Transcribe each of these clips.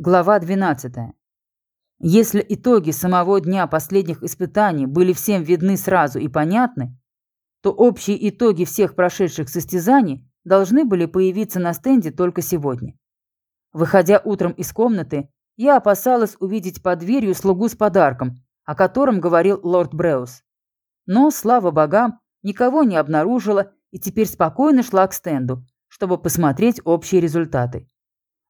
Глава 12. Если итоги самого дня последних испытаний были всем видны сразу и понятны, то общие итоги всех прошедших состязаний должны были появиться на стенде только сегодня. Выходя утром из комнаты, я опасалась увидеть под дверью слугу с подарком, о котором говорил лорд Бреус. Но, слава богам, никого не обнаружила и теперь спокойно шла к стенду, чтобы посмотреть общие результаты.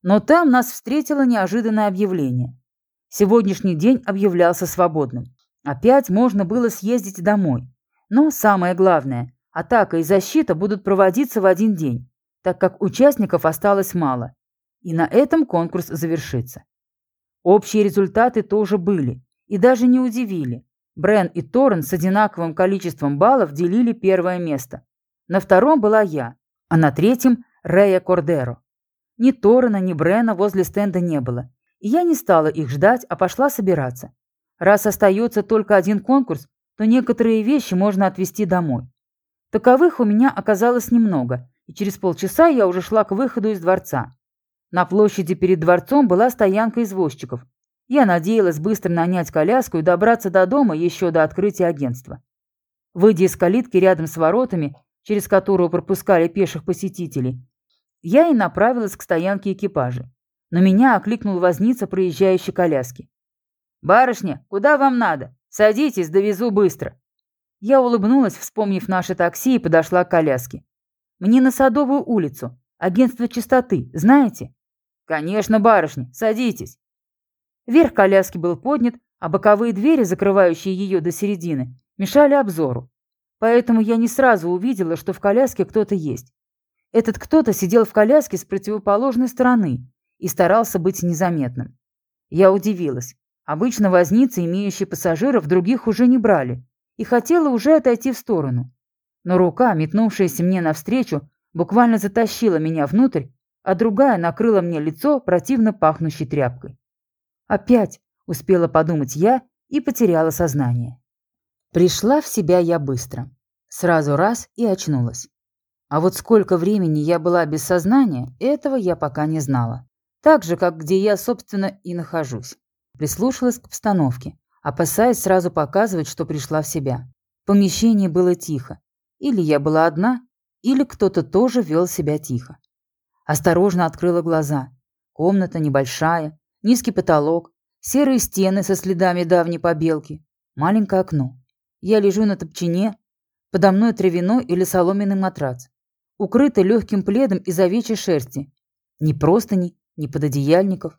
Но там нас встретило неожиданное объявление. Сегодняшний день объявлялся свободным. Опять можно было съездить домой. Но самое главное, атака и защита будут проводиться в один день, так как участников осталось мало. И на этом конкурс завершится. Общие результаты тоже были и даже не удивили. Брен и Торрен с одинаковым количеством баллов делили первое место. На втором была я, а на третьем – Рея Кордеро. Ни Торрена, ни Брена возле стенда не было. И я не стала их ждать, а пошла собираться. Раз остается только один конкурс, то некоторые вещи можно отвезти домой. Таковых у меня оказалось немного, и через полчаса я уже шла к выходу из дворца. На площади перед дворцом была стоянка извозчиков. Я надеялась быстро нанять коляску и добраться до дома еще до открытия агентства. Выйдя из калитки рядом с воротами, через которую пропускали пеших посетителей, я и направилась к стоянке экипажа. Но меня окликнул возница проезжающей коляски. «Барышня, куда вам надо? Садитесь, довезу быстро». Я улыбнулась, вспомнив наше такси, и подошла к коляске. «Мне на Садовую улицу. Агентство чистоты, знаете?» «Конечно, барышня, садитесь». Верх коляски был поднят, а боковые двери, закрывающие ее до середины, мешали обзору. Поэтому я не сразу увидела, что в коляске кто-то есть. Этот кто-то сидел в коляске с противоположной стороны и старался быть незаметным. Я удивилась. Обычно возницы, имеющие пассажиров, других уже не брали, и хотела уже отойти в сторону. Но рука, метнувшаяся мне навстречу, буквально затащила меня внутрь, а другая накрыла мне лицо противно пахнущей тряпкой. «Опять!» — успела подумать я и потеряла сознание. Пришла в себя я быстро. Сразу раз и очнулась. А вот сколько времени я была без сознания, этого я пока не знала. Так же, как где я, собственно, и нахожусь. Прислушалась к обстановке, опасаясь сразу показывать, что пришла в себя. В помещении было тихо. Или я была одна, или кто-то тоже вел себя тихо. Осторожно открыла глаза. Комната небольшая, низкий потолок, серые стены со следами давней побелки, маленькое окно. Я лежу на топчине, подо мной травяной или соломенный матрац укрыта легким пледом из овечьей шерсти. Ни простыни, ни пододеяльников.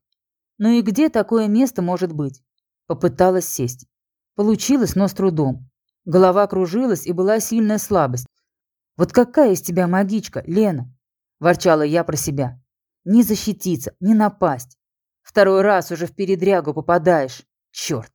Ну и где такое место может быть? Попыталась сесть. Получилось, но с трудом. Голова кружилась и была сильная слабость. «Вот какая из тебя магичка, Лена?» – ворчала я про себя. «Не защититься, не напасть. Второй раз уже в передрягу попадаешь. Черт!»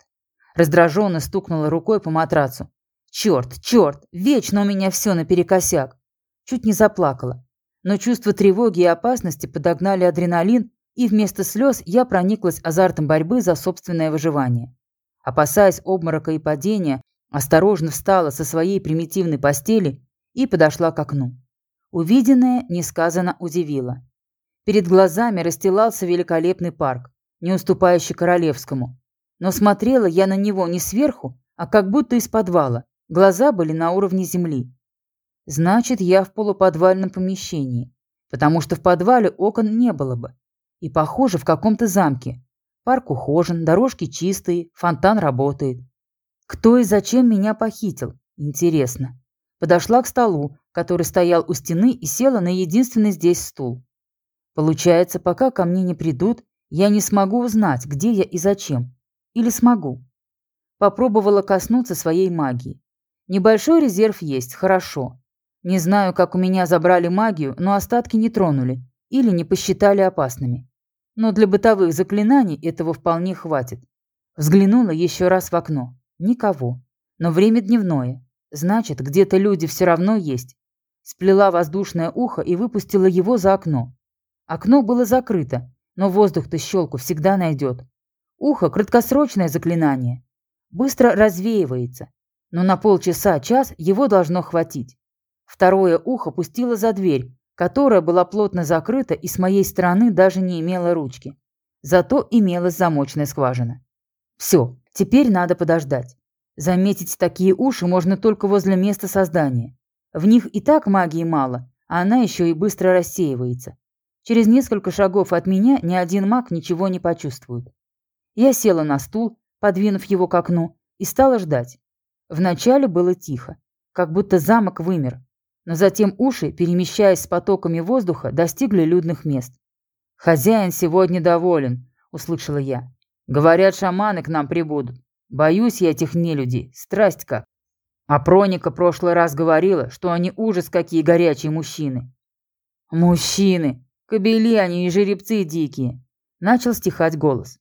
Раздраженно стукнула рукой по матрацу. «Черт, черт, вечно у меня все наперекосяк. Чуть не заплакала. Но чувство тревоги и опасности подогнали адреналин, и вместо слез я прониклась азартом борьбы за собственное выживание. Опасаясь обморока и падения, осторожно встала со своей примитивной постели и подошла к окну. Увиденное несказанно удивило. Перед глазами расстилался великолепный парк, не уступающий королевскому. Но смотрела я на него не сверху, а как будто из подвала. Глаза были на уровне земли. Значит, я в полуподвальном помещении, потому что в подвале окон не было бы. И, похоже, в каком-то замке. Парк ухожен, дорожки чистые, фонтан работает. Кто и зачем меня похитил? Интересно. Подошла к столу, который стоял у стены, и села на единственный здесь стул. Получается, пока ко мне не придут, я не смогу узнать, где я и зачем. Или смогу. Попробовала коснуться своей магии. Небольшой резерв есть, хорошо. Не знаю, как у меня забрали магию, но остатки не тронули или не посчитали опасными. Но для бытовых заклинаний этого вполне хватит. Взглянула еще раз в окно. Никого. Но время дневное. Значит, где-то люди все равно есть. Сплела воздушное ухо и выпустила его за окно. Окно было закрыто, но воздух-то щелку всегда найдет. Ухо – краткосрочное заклинание. Быстро развеивается, но на полчаса-час его должно хватить. Второе ухо пустило за дверь, которая была плотно закрыта и с моей стороны даже не имела ручки. Зато имелась замочная скважина. Все, теперь надо подождать. Заметить такие уши можно только возле места создания. В них и так магии мало, а она еще и быстро рассеивается. Через несколько шагов от меня ни один маг ничего не почувствует. Я села на стул, подвинув его к окну, и стала ждать. Вначале было тихо, как будто замок вымер, но затем уши, перемещаясь с потоками воздуха, достигли людных мест. «Хозяин сегодня доволен», — услышала я. «Говорят, шаманы к нам прибудут. Боюсь я этих нелюдей, страсть как. А Проника прошлый раз говорила, что они ужас какие горячие мужчины». «Мужчины! Кобели они и жеребцы дикие!» Начал стихать голос.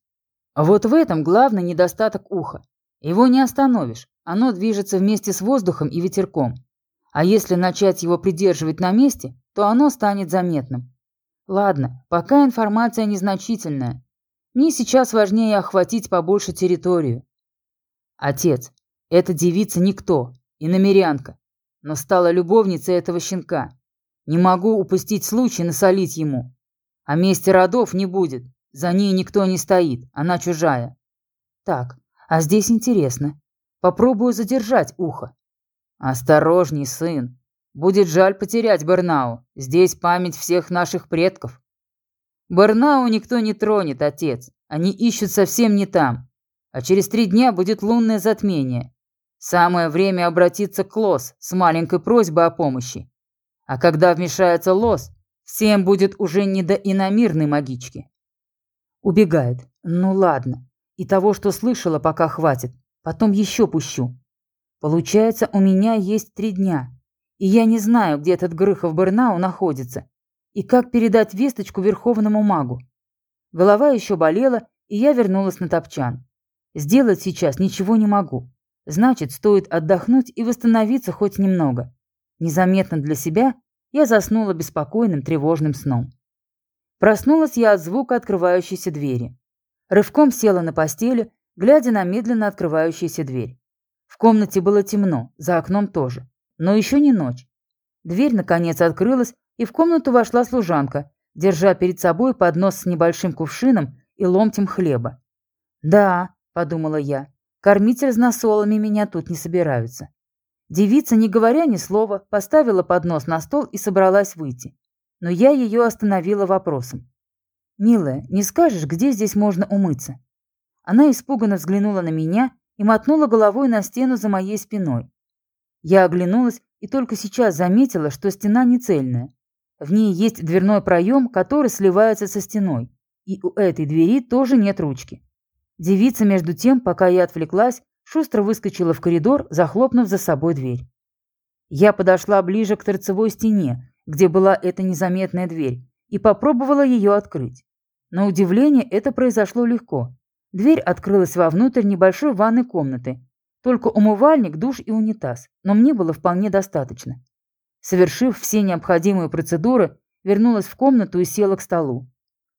Вот в этом главный недостаток уха. Его не остановишь, оно движется вместе с воздухом и ветерком. А если начать его придерживать на месте, то оно станет заметным. Ладно, пока информация незначительная. Мне сейчас важнее охватить побольше территорию. Отец, эта девица никто, и намерянка, но стала любовницей этого щенка. Не могу упустить случай насолить ему. А мести родов не будет, за ней никто не стоит, она чужая. Так, а здесь интересно. Попробую задержать ухо. «Осторожней, сын. Будет жаль потерять Барнау. Здесь память всех наших предков». «Барнау никто не тронет, отец. Они ищут совсем не там. А через три дня будет лунное затмение. Самое время обратиться к Лос с маленькой просьбой о помощи. А когда вмешается Лос, всем будет уже не до иномирной магички». Убегает. Ну ладно. И того, что слышала, пока хватит. Потом еще пущу. Получается, у меня есть три дня. И я не знаю, где этот Грыхов Бернау находится. И как передать весточку Верховному магу. Голова еще болела, и я вернулась на топчан. Сделать сейчас ничего не могу. Значит, стоит отдохнуть и восстановиться хоть немного. Незаметно для себя я заснула беспокойным тревожным сном. Проснулась я от звука открывающейся двери. Рывком села на постели, глядя на медленно открывающуюся дверь. Комнате было темно, за окном тоже. Но еще не ночь. Дверь, наконец, открылась, и в комнату вошла служанка, держа перед собой поднос с небольшим кувшином и ломтем хлеба. «Да», — подумала я, — «кормить разносолами меня тут не собираются». Девица, не говоря ни слова, поставила поднос на стол и собралась выйти. Но я ее остановила вопросом. «Милая, не скажешь, где здесь можно умыться?» Она испуганно взглянула на меня и мотнула головой на стену за моей спиной. Я оглянулась и только сейчас заметила, что стена не цельная. В ней есть дверной проем, который сливается со стеной, и у этой двери тоже нет ручки. Девица, между тем, пока я отвлеклась, шустро выскочила в коридор, захлопнув за собой дверь. Я подошла ближе к торцевой стене, где была эта незаметная дверь, и попробовала ее открыть. На удивление это произошло легко. Дверь открылась вовнутрь небольшой ванной комнаты. Только умывальник, душ и унитаз, но мне было вполне достаточно. Совершив все необходимые процедуры, вернулась в комнату и села к столу.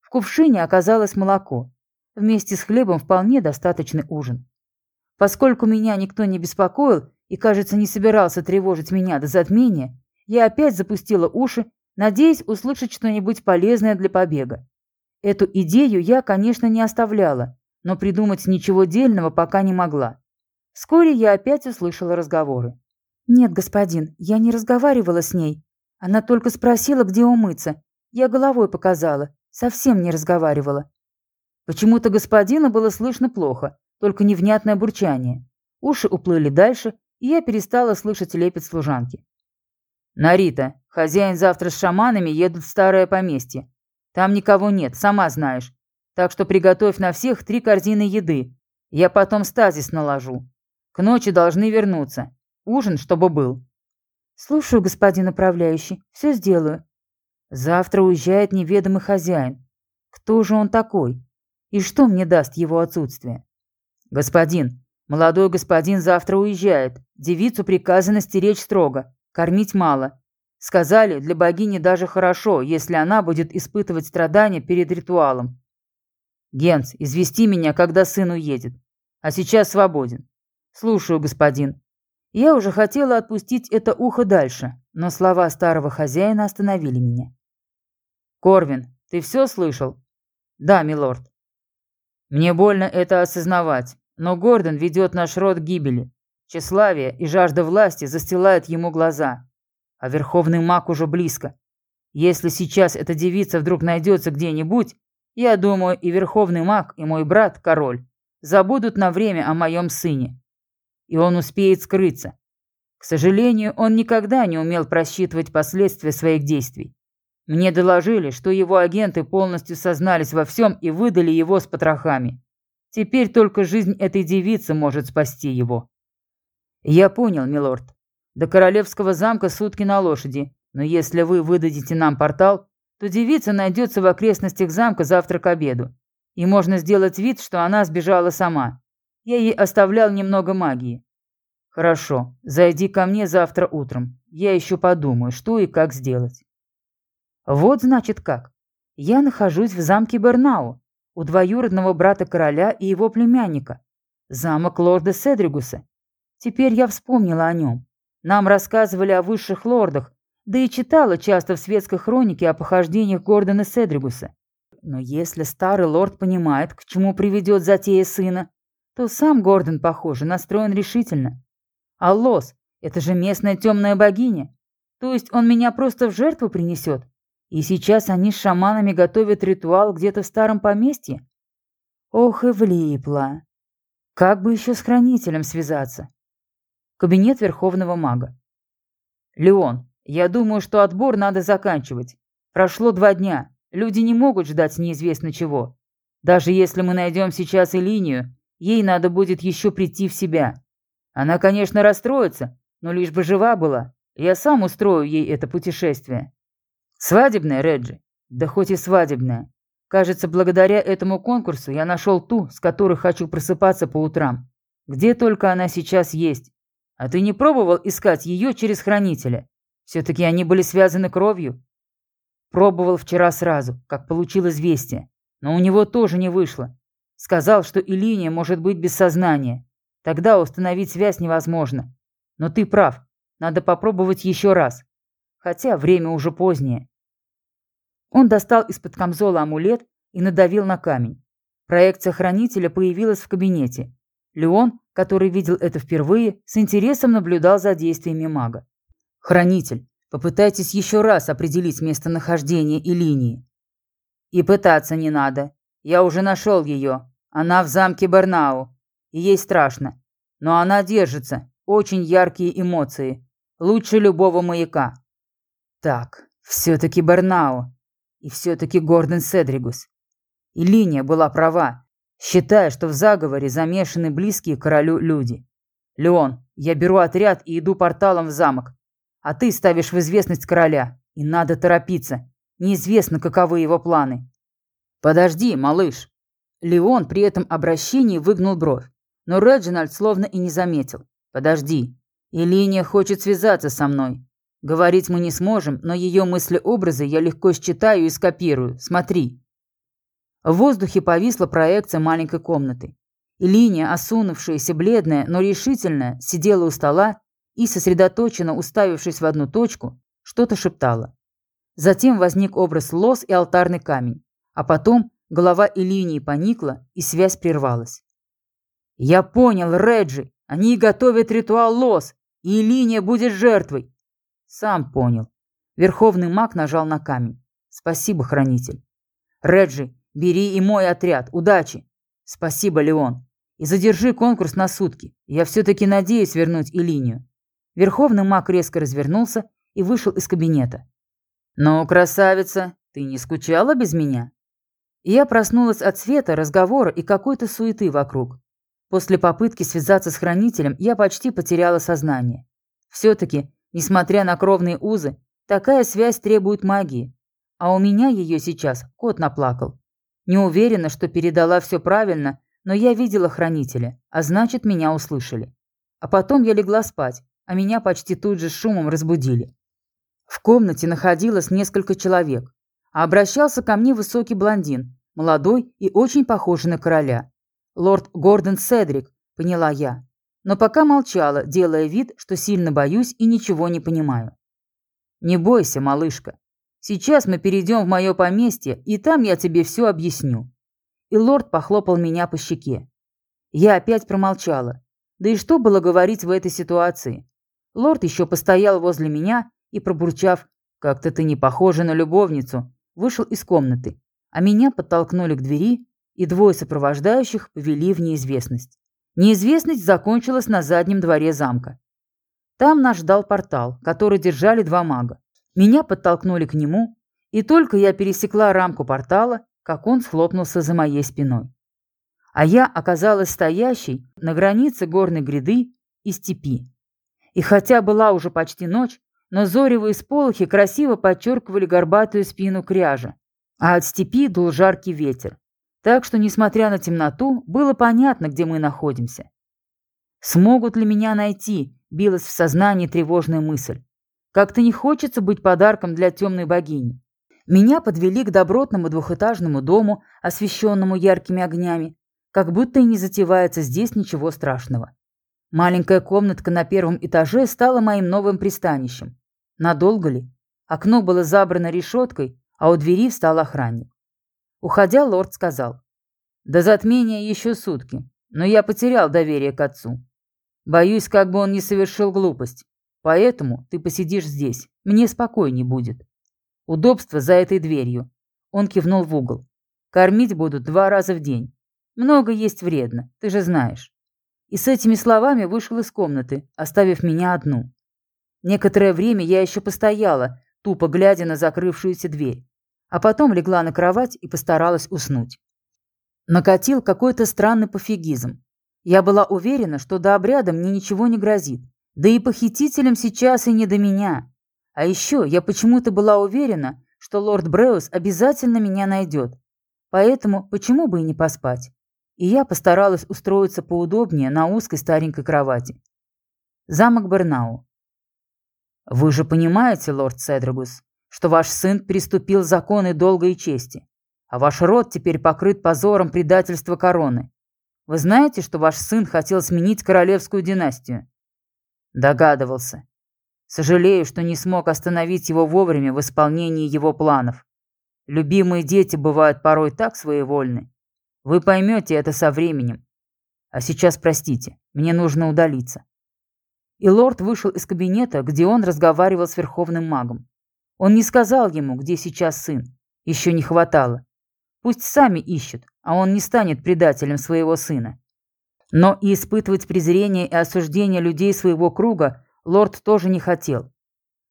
В кувшине оказалось молоко. Вместе с хлебом вполне достаточный ужин. Поскольку меня никто не беспокоил и, кажется, не собирался тревожить меня до затмения, я опять запустила уши, надеясь услышать что-нибудь полезное для побега. Эту идею я, конечно, не оставляла, но придумать ничего дельного пока не могла. Вскоре я опять услышала разговоры. «Нет, господин, я не разговаривала с ней. Она только спросила, где умыться. Я головой показала, совсем не разговаривала». Почему-то господина было слышно плохо, только невнятное бурчание. Уши уплыли дальше, и я перестала слышать лепет служанки. «Нарита, хозяин завтра с шаманами едут в старое поместье. Там никого нет, сама знаешь. Так что приготовь на всех три корзины еды. Я потом стазис наложу. К ночи должны вернуться. Ужин, чтобы был. Слушаю, господин управляющий. Все сделаю. Завтра уезжает неведомый хозяин. Кто же он такой? И что мне даст его отсутствие? Господин, молодой господин завтра уезжает. Девицу приказано стеречь строго. Кормить мало. Сказали, для богини даже хорошо, если она будет испытывать страдания перед ритуалом. Генс, извести меня, когда сын уедет. А сейчас свободен. Слушаю, господин. Я уже хотела отпустить это ухо дальше, но слова старого хозяина остановили меня. Корвин, ты все слышал? Да, милорд. Мне больно это осознавать, но Гордон ведет наш род к гибели. Тщеславие и жажда власти застилают ему глаза. А верховный маг уже близко. Если сейчас эта девица вдруг найдется где-нибудь, я думаю, и верховный маг, и мой брат, король, забудут на время о моем сыне. И он успеет скрыться. К сожалению, он никогда не умел просчитывать последствия своих действий. Мне доложили, что его агенты полностью сознались во всем и выдали его с потрохами. Теперь только жизнь этой девицы может спасти его. Я понял, милорд. До королевского замка сутки на лошади, но если вы выдадите нам портал, то девица найдется в окрестностях замка завтра к обеду. И можно сделать вид, что она сбежала сама. Я ей оставлял немного магии. Хорошо, зайди ко мне завтра утром. Я еще подумаю, что и как сделать. Вот значит как. Я нахожусь в замке Бернау, у двоюродного брата короля и его племянника. Замок лорда Седригуса. Теперь я вспомнила о нем. Нам рассказывали о высших лордах, да и читала часто в светской хронике о похождениях Гордона Седригуса. Но если старый лорд понимает, к чему приведет затея сына, то сам Гордон, похоже, настроен решительно. А Лос — это же местная темная богиня. То есть он меня просто в жертву принесет? И сейчас они с шаманами готовят ритуал где-то в старом поместье? Ох и влипла. Как бы еще с хранителем связаться? Кабинет верховного мага. Леон, я думаю, что отбор надо заканчивать. Прошло два дня. Люди не могут ждать неизвестно чего. Даже если мы найдем сейчас и линию, ей надо будет еще прийти в себя. Она, конечно, расстроится, но лишь бы жива была. Я сам устрою ей это путешествие. Свадебная, Реджи? Да хоть и свадебная. Кажется, благодаря этому конкурсу я нашел ту, с которой хочу просыпаться по утрам. Где только она сейчас есть. А ты не пробовал искать ее через хранителя? Все-таки они были связаны кровью. Пробовал вчера сразу, как получил известие. Но у него тоже не вышло. Сказал, что и линия может быть без сознания. Тогда установить связь невозможно. Но ты прав. Надо попробовать еще раз. Хотя время уже позднее. Он достал из-под камзола амулет и надавил на камень. Проекция хранителя появилась в кабинете. Леон, который видел это впервые, с интересом наблюдал за действиями мага. Хранитель, попытайтесь еще раз определить местонахождение и линии. И пытаться не надо. Я уже нашел ее. Она в замке Барнау. И ей страшно. Но она держится. Очень яркие эмоции. Лучше любого маяка. Так, все-таки Барнау. И все-таки Гордон Седригус. И линия была права, считая, что в заговоре замешаны близкие королю люди. Леон, я беру отряд и иду порталом в замок. А ты ставишь в известность короля. И надо торопиться. Неизвестно, каковы его планы. Подожди, малыш. Леон при этом обращении выгнул бровь. Но Реджинальд словно и не заметил. Подожди. Илиния хочет связаться со мной. Говорить мы не сможем, но ее мысли-образы я легко считаю и скопирую. Смотри. В воздухе повисла проекция маленькой комнаты. И линия, осунувшаяся, бледная, но решительная, сидела у стола и, сосредоточенно уставившись в одну точку, что-то шептала. Затем возник образ лос и алтарный камень, а потом голова и линии поникла, и связь прервалась. «Я понял, Реджи! Они готовят ритуал лос, и линия будет жертвой!» «Сам понял». Верховный маг нажал на камень. «Спасибо, хранитель». «Реджи, бери и мой отряд. Удачи!» «Спасибо, Леон. И задержи конкурс на сутки. Я все-таки надеюсь вернуть и линию. Верховный маг резко развернулся и вышел из кабинета. «Ну, красавица, ты не скучала без меня?» я проснулась от света, разговора и какой-то суеты вокруг. После попытки связаться с хранителем я почти потеряла сознание. Все-таки, несмотря на кровные узы, такая связь требует магии. А у меня ее сейчас кот наплакал. Не уверена, что передала все правильно, но я видела хранителя, а значит, меня услышали. А потом я легла спать, а меня почти тут же шумом разбудили. В комнате находилось несколько человек, а обращался ко мне высокий блондин, молодой и очень похожий на короля. Лорд Гордон Седрик, поняла я, но пока молчала, делая вид, что сильно боюсь и ничего не понимаю. «Не бойся, малышка. Сейчас мы перейдем в мое поместье, и там я тебе все объясню. и лорд похлопал меня по щеке. Я опять промолчала. Да и что было говорить в этой ситуации? Лорд еще постоял возле меня и, пробурчав «Как-то ты не похожа на любовницу», вышел из комнаты, а меня подтолкнули к двери, и двое сопровождающих повели в неизвестность. Неизвестность закончилась на заднем дворе замка. Там нас ждал портал, который держали два мага. Меня подтолкнули к нему, и только я пересекла рамку портала, как он схлопнулся за моей спиной. А я оказалась стоящей на границе горной гряды и степи. И хотя была уже почти ночь, но зоревые сполохи красиво подчеркивали горбатую спину кряжа, а от степи дул жаркий ветер. Так что, несмотря на темноту, было понятно, где мы находимся. Смогут ли меня найти, билась в сознании тревожная мысль. Как-то не хочется быть подарком для темной богини. Меня подвели к добротному двухэтажному дому, освещенному яркими огнями, как будто и не затевается здесь ничего страшного. Маленькая комнатка на первом этаже стала моим новым пристанищем. Надолго ли? Окно было забрано решеткой, а у двери встал охранник. Уходя, лорд сказал. «До затмения еще сутки, но я потерял доверие к отцу. Боюсь, как бы он не совершил глупость. Поэтому ты посидишь здесь, мне спокойней будет. Удобство за этой дверью». Он кивнул в угол. «Кормить будут два раза в день. Много есть вредно, ты же знаешь». И с этими словами вышел из комнаты, оставив меня одну. Некоторое время я еще постояла, тупо глядя на закрывшуюся дверь а потом легла на кровать и постаралась уснуть. Накатил какой-то странный пофигизм. Я была уверена, что до обряда мне ничего не грозит, да и похитителям сейчас и не до меня. А еще я почему-то была уверена, что лорд Бреус обязательно меня найдет. Поэтому почему бы и не поспать? И я постаралась устроиться поудобнее на узкой старенькой кровати. Замок Бернау. «Вы же понимаете, лорд Седрагус, что ваш сын приступил законы долга и чести, а ваш род теперь покрыт позором предательства короны. Вы знаете, что ваш сын хотел сменить королевскую династию? Догадывался. Сожалею, что не смог остановить его вовремя в исполнении его планов. Любимые дети бывают порой так своевольны. Вы поймете это со временем. А сейчас простите, мне нужно удалиться. И лорд вышел из кабинета, где он разговаривал с верховным магом. Он не сказал ему, где сейчас сын. Еще не хватало. Пусть сами ищут, а он не станет предателем своего сына. Но и испытывать презрение и осуждение людей своего круга лорд тоже не хотел.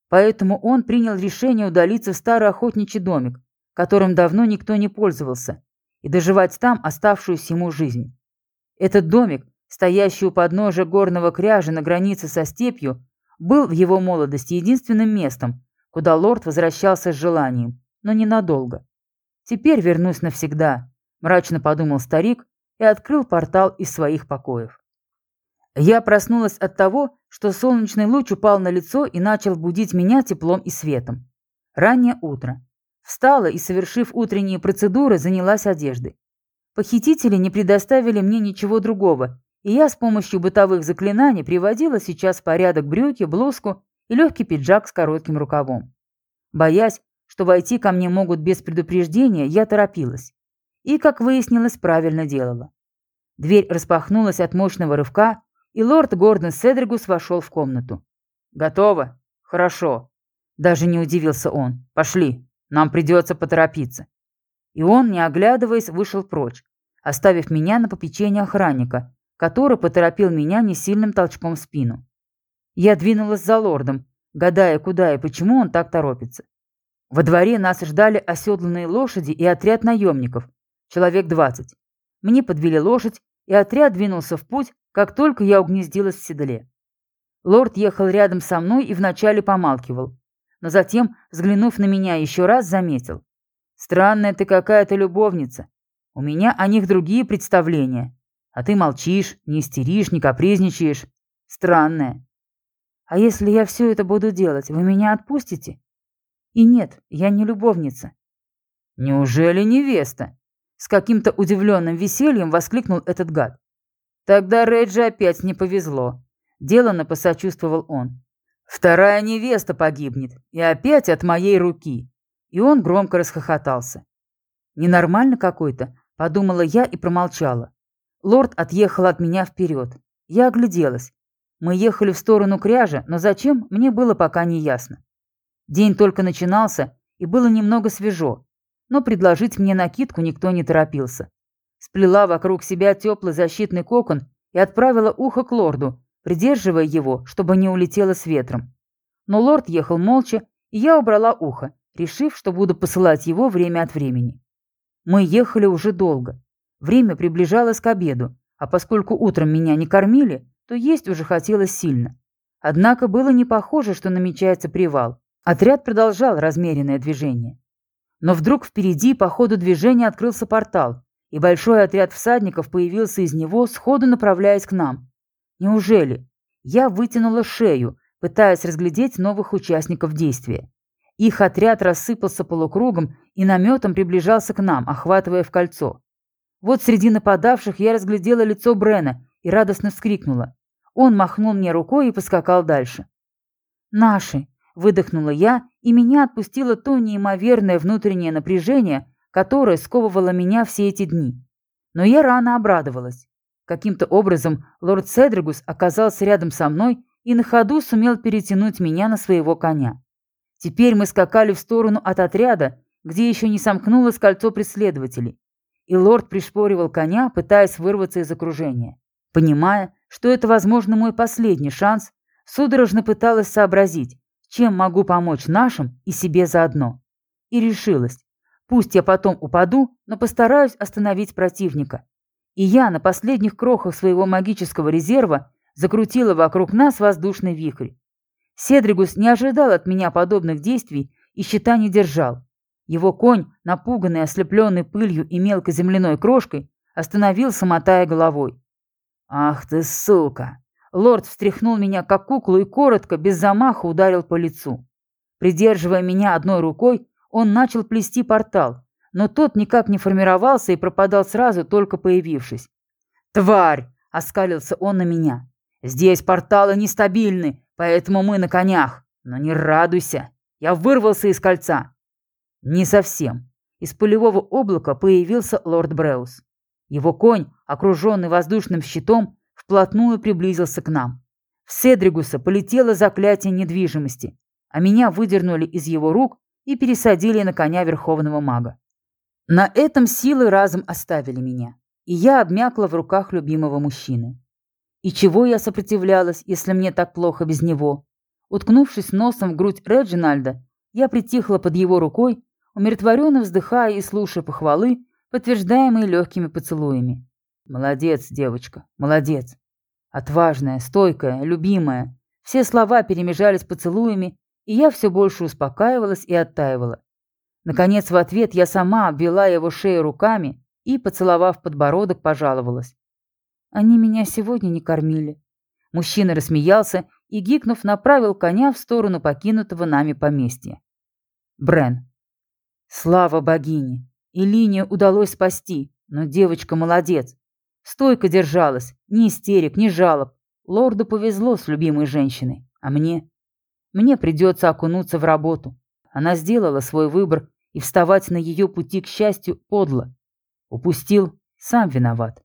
Поэтому он принял решение удалиться в старый охотничий домик, которым давно никто не пользовался, и доживать там оставшуюся ему жизнь. Этот домик, стоящий у подножия горного кряжа на границе со степью, был в его молодости единственным местом, куда лорд возвращался с желанием, но ненадолго. «Теперь вернусь навсегда», – мрачно подумал старик и открыл портал из своих покоев. Я проснулась от того, что солнечный луч упал на лицо и начал будить меня теплом и светом. Раннее утро. Встала и, совершив утренние процедуры, занялась одеждой. Похитители не предоставили мне ничего другого, и я с помощью бытовых заклинаний приводила сейчас в порядок брюки, блузку и легкий пиджак с коротким рукавом. Боясь, что войти ко мне могут без предупреждения, я торопилась. И, как выяснилось, правильно делала. Дверь распахнулась от мощного рывка, и лорд Гордон Седригус вошел в комнату. «Готово? Хорошо». Даже не удивился он. «Пошли, нам придется поторопиться». И он, не оглядываясь, вышел прочь, оставив меня на попечение охранника, который поторопил меня несильным толчком в спину. Я двинулась за лордом, гадая, куда и почему он так торопится. Во дворе нас ждали оседланные лошади и отряд наемников, человек двадцать. Мне подвели лошадь, и отряд двинулся в путь, как только я угнездилась в седле. Лорд ехал рядом со мной и вначале помалкивал, но затем, взглянув на меня еще раз, заметил. «Странная ты какая-то любовница. У меня о них другие представления. А ты молчишь, не истеришь, не капризничаешь. Странная. А если я все это буду делать, вы меня отпустите? И нет, я не любовница. Неужели невеста? С каким-то удивленным весельем воскликнул этот гад. Тогда Реджи опять не повезло. Делано посочувствовал он. Вторая невеста погибнет, и опять от моей руки. И он громко расхохотался. Ненормально какой-то, Подумала я и промолчала. Лорд отъехал от меня вперед. Я огляделась. Мы ехали в сторону кряжа, но зачем, мне было пока не ясно. День только начинался, и было немного свежо, но предложить мне накидку никто не торопился. Сплела вокруг себя теплый защитный кокон и отправила ухо к лорду, придерживая его, чтобы не улетело с ветром. Но лорд ехал молча, и я убрала ухо, решив, что буду посылать его время от времени. Мы ехали уже долго. Время приближалось к обеду, а поскольку утром меня не кормили, то есть уже хотелось сильно. Однако было не похоже, что намечается привал. Отряд продолжал размеренное движение. Но вдруг впереди по ходу движения открылся портал, и большой отряд всадников появился из него, сходу направляясь к нам. Неужели? Я вытянула шею, пытаясь разглядеть новых участников действия. Их отряд рассыпался полукругом и наметом приближался к нам, охватывая в кольцо. Вот среди нападавших я разглядела лицо Брена и радостно вскрикнула. Он махнул мне рукой и поскакал дальше. «Наши!» – выдохнула я, и меня отпустило то неимоверное внутреннее напряжение, которое сковывало меня все эти дни. Но я рано обрадовалась. Каким-то образом лорд Седригус оказался рядом со мной и на ходу сумел перетянуть меня на своего коня. Теперь мы скакали в сторону от отряда, где еще не сомкнулось кольцо преследователей, и лорд пришпоривал коня, пытаясь вырваться из окружения. Понимая, что это, возможно, мой последний шанс, судорожно пыталась сообразить, чем могу помочь нашим и себе заодно. И решилась. Пусть я потом упаду, но постараюсь остановить противника. И я на последних крохах своего магического резерва закрутила вокруг нас воздушный вихрь. Седригус не ожидал от меня подобных действий и щита не держал. Его конь, напуганный, ослепленный пылью и мелкой земляной крошкой, остановился, мотая головой. «Ах ты, сука!» Лорд встряхнул меня как куклу и коротко, без замаха ударил по лицу. Придерживая меня одной рукой, он начал плести портал, но тот никак не формировался и пропадал сразу, только появившись. «Тварь!» — оскалился он на меня. «Здесь порталы нестабильны, Поэтому мы на конях. Но не радуйся. Я вырвался из кольца. Не совсем. Из полевого облака появился лорд Бреус. Его конь, окруженный воздушным щитом, вплотную приблизился к нам. В Седригуса полетело заклятие недвижимости, а меня выдернули из его рук и пересадили на коня верховного мага. На этом силы разом оставили меня, и я обмякла в руках любимого мужчины. И чего я сопротивлялась, если мне так плохо без него? Уткнувшись носом в грудь Реджинальда, я притихла под его рукой, умиротворенно вздыхая и слушая похвалы, подтверждаемые легкими поцелуями. «Молодец, девочка, молодец. Отважная, стойкая, любимая». Все слова перемежались поцелуями, и я все больше успокаивалась и оттаивала. Наконец, в ответ я сама обвела его шею руками и, поцеловав подбородок, пожаловалась. Они меня сегодня не кормили. Мужчина рассмеялся и, гикнув, направил коня в сторону покинутого нами поместья. Брен. Слава богине! И линию удалось спасти, но девочка молодец. Стойко держалась, ни истерик, ни жалоб. Лорду повезло с любимой женщиной, а мне? Мне придется окунуться в работу. Она сделала свой выбор, и вставать на ее пути к счастью подло. Упустил, сам виноват.